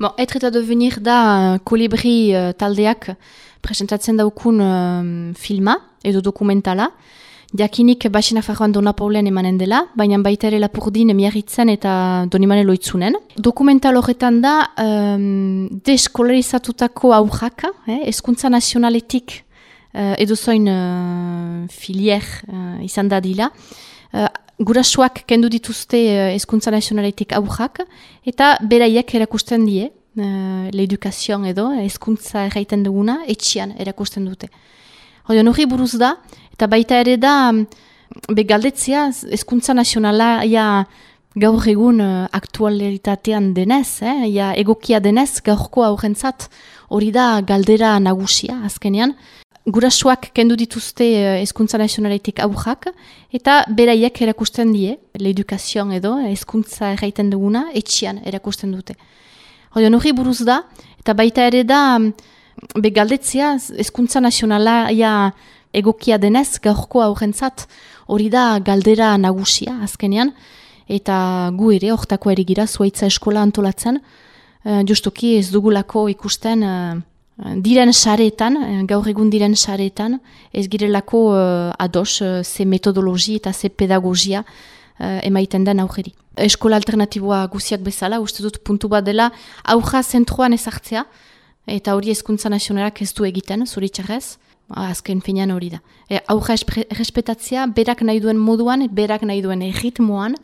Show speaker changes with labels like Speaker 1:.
Speaker 1: Bon, Être eta devenir da kolibri uh, taldeak presentatzen daukun uh, filma edo dokumentala. Jakinik Basina Farroan Dona Paulen emanen dela, baina baita ere lapurdin emiarritzen eta Donimane loitzunen. Dokumental horretan da um, deskolarizatutako aurrak, eh, eskuntza nazionaletik uh, edo zoin uh, filier uh, izan da dila. Uh, gurasuak kendu dituzte uh, eskuntza nazionaletik aurrak, eta beraiek erakusten die, uh, edo, eskuntza erraiten duguna, etxian erakusten dute. Hori hori buruz da, eta baita ere da, be galdetzea, eskuntza nazionala, ja, gaur egun uh, aktualitatean denez, eh, ja, egokia denez, gaurko aurrentzat, hori da galdera nagusia, azkenean, Gurasuak kendu dituzte eskuntza nazionaletik aurrak, eta beraiek erakusten die, l'edukazion edo, eskuntza erraiten duguna, etxian erakusten dute. Hori hori buruz da, eta baita ere da, be galdetzea, eskuntza nazionala ja, egokia denez, gaurko aurrentzat, hori da galdera nagusia, azkenean, eta gu ere, hortako ere gira, zuaitza eskola antolatzen, uh, justuki ez dugulako ikusten, diren saretan, eh, gaur egun diren saretan, ez girelako uh, ados uh, ze metodologi eta ze pedagogia uh, emaiten den aurreri. Eskola alternatiboa guziak bezala, uste dut puntu bat dela, aurra zentroan ezartzea, eta hori ezkuntza nazionalak ez du egiten, zuritxarrez, azken finean hori da. E, aurra respetatzea, berak nahi duen moduan, berak nahi duen erritmoan,